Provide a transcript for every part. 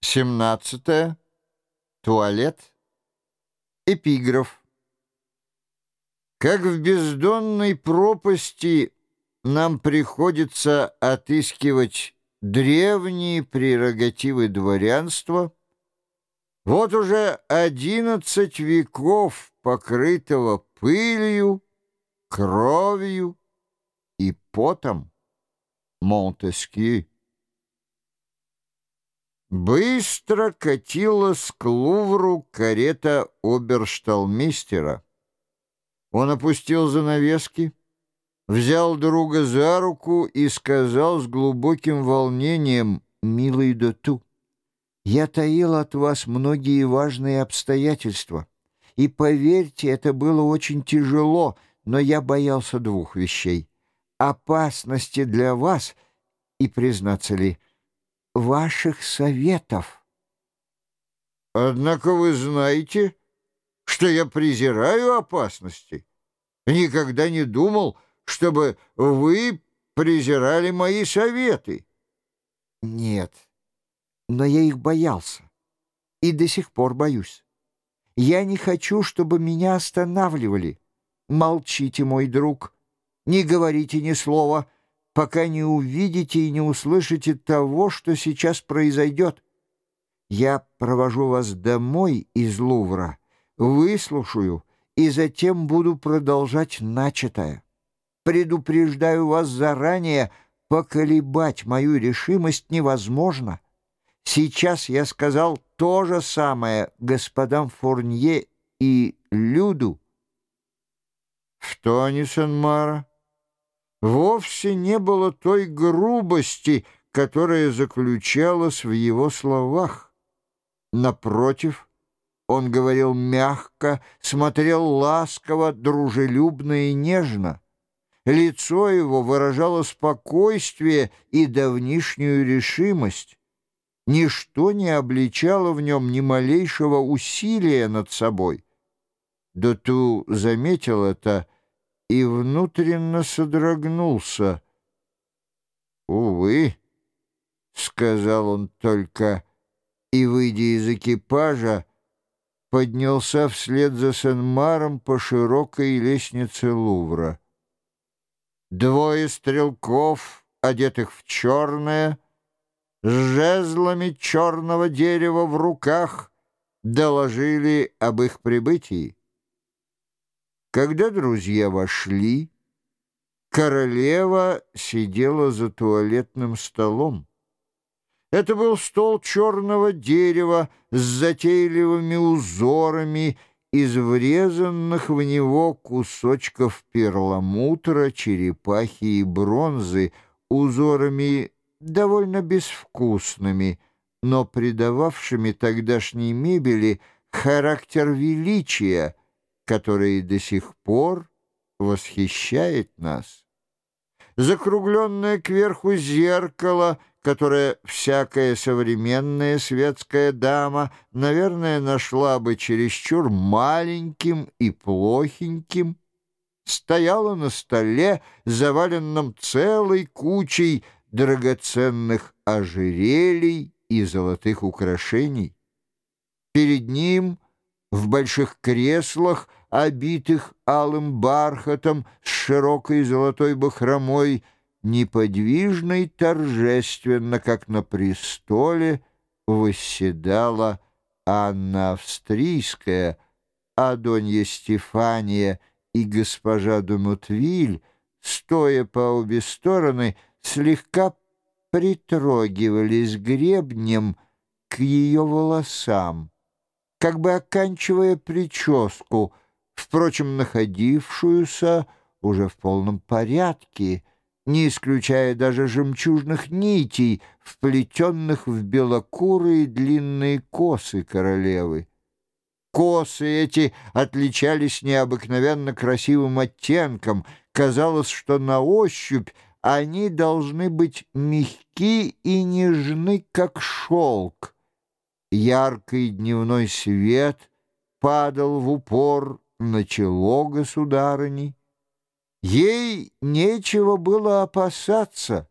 17. Туалет. Эпиграф. Как в бездонной пропасти нам приходится отыскивать древние прерогативы дворянства, вот уже одиннадцать веков покрытого пылью, кровью и потом Монтескью. Быстро катилась к Лувру карета обершталмейстера. Он опустил занавески, взял друга за руку и сказал с глубоким волнением, «Милый Доту, я таил от вас многие важные обстоятельства, и, поверьте, это было очень тяжело, но я боялся двух вещей — опасности для вас и, признаться ли, — ваших советов. Однако вы знаете, что я презираю опасности. Никогда не думал, чтобы вы презирали мои советы. Нет, но я их боялся и до сих пор боюсь. Я не хочу, чтобы меня останавливали. Молчите, мой друг, не говорите ни слова — пока не увидите и не услышите того, что сейчас произойдет. Я провожу вас домой из Лувра, выслушаю и затем буду продолжать начатое. Предупреждаю вас заранее, поколебать мою решимость невозможно. Сейчас я сказал то же самое господам Фурнье и Люду. В тоне Сен-Мара вовсе не было той грубости, которая заключалась в его словах. Напротив, он говорил мягко, смотрел ласково, дружелюбно и нежно. Лицо его выражало спокойствие и давнишнюю решимость. Ничто не обличало в нем ни малейшего усилия над собой. Доту заметил это, — и внутренно содрогнулся. «Увы», — сказал он только, и, выйдя из экипажа, поднялся вслед за Сен-Маром по широкой лестнице Лувра. Двое стрелков, одетых в черное, с жезлами черного дерева в руках, доложили об их прибытии. Когда друзья вошли, королева сидела за туалетным столом. Это был стол черного дерева с затейливыми узорами из врезанных в него кусочков перламутра, черепахи и бронзы, узорами довольно безвкусными, но придававшими тогдашней мебели характер величия — который до сих пор восхищает нас. Закругленное кверху зеркало, которое всякая современная светская дама, наверное, нашла бы чересчур маленьким и плохеньким, стояло на столе, заваленном целой кучей драгоценных ожерелий и золотых украшений. Перед ним в больших креслах обитых алым бархатом с широкой золотой бахромой, неподвижно и торжественно, как на престоле, восседала Анна Австрийская, а Донья Стефания и госпожа Думутвиль, стоя по обе стороны, слегка притрогивались гребнем к ее волосам, как бы оканчивая прическу — впрочем, находившуюся уже в полном порядке, не исключая даже жемчужных нитей, вплетенных в белокурые длинные косы королевы. Косы эти отличались необыкновенно красивым оттенком. Казалось, что на ощупь они должны быть мягки и нежны, как шелк. Яркий дневной свет падал в упор на чело государыни. Ей нечего было опасаться.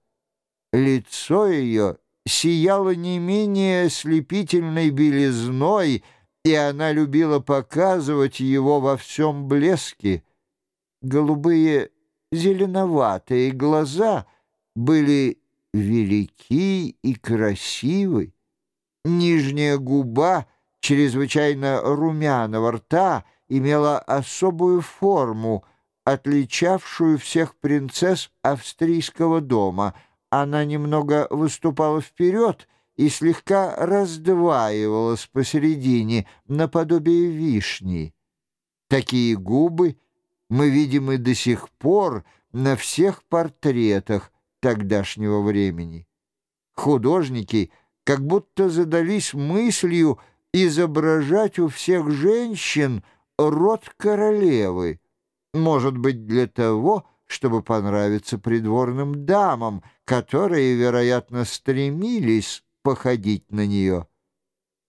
Лицо ее сияло не менее ослепительной белизной, и она любила показывать его во всем блеске. Голубые зеленоватые глаза были велики и красивы. Нижняя губа чрезвычайно румяного рта имела особую форму, отличавшую всех принцесс австрийского дома. Она немного выступала вперед и слегка раздваивалась посередине, наподобие вишни. Такие губы мы видим и до сих пор на всех портретах тогдашнего времени. Художники как будто задались мыслью изображать у всех женщин род королевы, может быть, для того, чтобы понравиться придворным дамам, которые, вероятно, стремились походить на нее.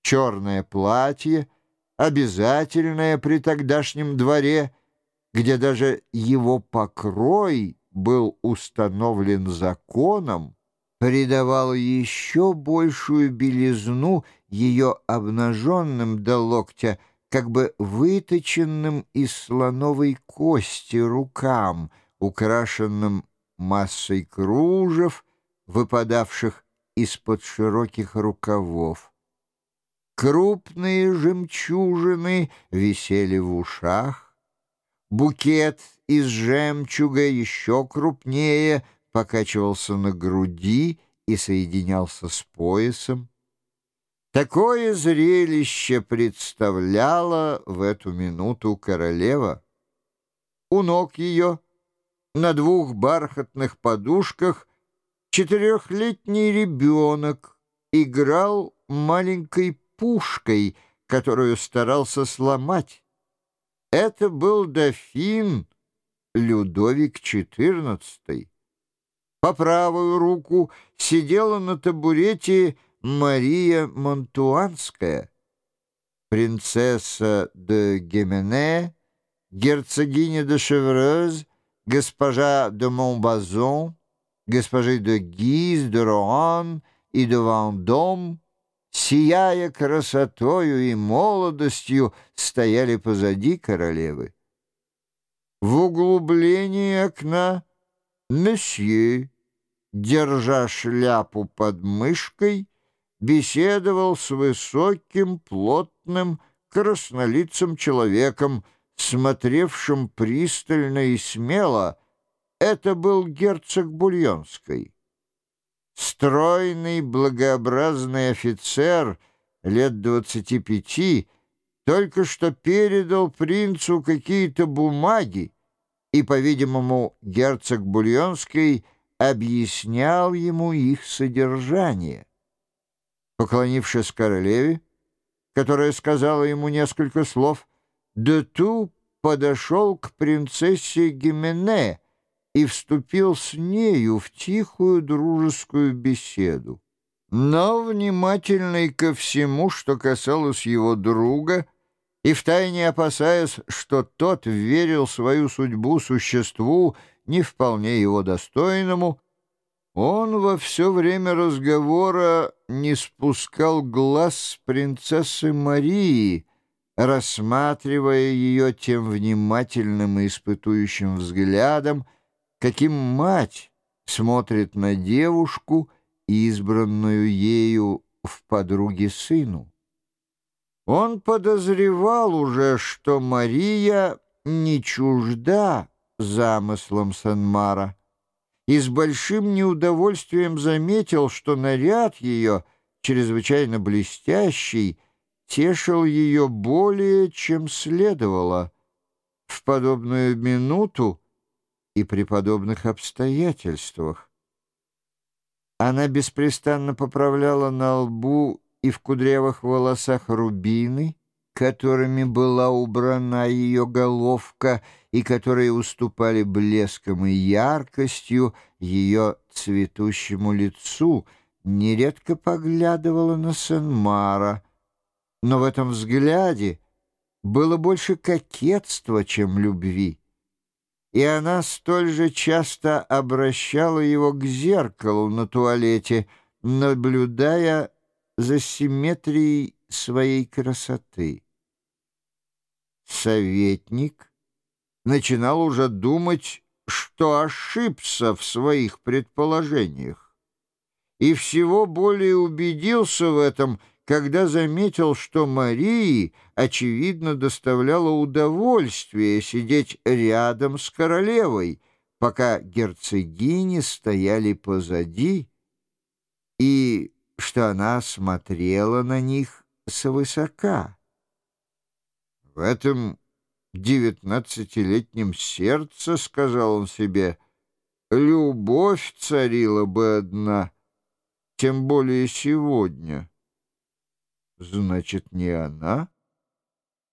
Черное платье, обязательное при тогдашнем дворе, где даже его покрой был установлен законом, придавал еще большую белизну ее обнаженным до локтя, как бы выточенным из слоновой кости рукам, украшенным массой кружев, выпадавших из-под широких рукавов. Крупные жемчужины висели в ушах, букет из жемчуга еще крупнее покачивался на груди и соединялся с поясом. Такое зрелище представляла в эту минуту королева. У ног ее на двух бархатных подушках четырехлетний ребенок играл маленькой пушкой, которую старался сломать. Это был дофин Людовик XIV. По правую руку сидела на табурете Мария Монтуанская, принцесса де Гемене, герцогиня де Шеврез, госпожа де Монбазон, госпожи де Гиз, де Роан и де Вандом, сияя красотою и молодостью, стояли позади королевы. В углублении окна месье, держа шляпу под мышкой, беседовал с высоким, плотным, краснолицым человеком, смотревшим пристально и смело. Это был герцог Бульонской. Стройный, благообразный офицер лет двадцати пяти только что передал принцу какие-то бумаги, и, по-видимому, герцог Бульонский объяснял ему их содержание. Поклонившись королеве, которая сказала ему несколько слов, Дету подошел к принцессе Гимене и вступил с нею в тихую дружескую беседу. Но, внимательный ко всему, что касалось его друга, и втайне опасаясь, что тот верил свою судьбу существу, не вполне его достойному, он во все время разговора не спускал глаз с принцессы Марии, рассматривая ее тем внимательным и испытующим взглядом, каким мать смотрит на девушку, избранную ею в подруге сыну. Он подозревал уже, что Мария не чужда замыслом Санмара и с большим неудовольствием заметил, что наряд ее, чрезвычайно блестящий, тешил ее более, чем следовало. В подобную минуту и при подобных обстоятельствах. Она беспрестанно поправляла на лбу и в кудрявых волосах рубины, которыми была убрана ее головка и которые уступали блеском и яркостью ее цветущему лицу, нередко поглядывала на Сен-Мара. Но в этом взгляде было больше кокетства, чем любви. И она столь же часто обращала его к зеркалу на туалете, наблюдая за симметрией своей красоты. Советник начинал уже думать, что ошибся в своих предположениях, и всего более убедился в этом, когда заметил, что Марии, очевидно, доставляло удовольствие сидеть рядом с королевой, пока герцогини стояли позади, и что она смотрела на них свысока. В этом девятнадцатилетнем сердце, — сказал он себе, — любовь царила бы одна, тем более сегодня. Значит, не она?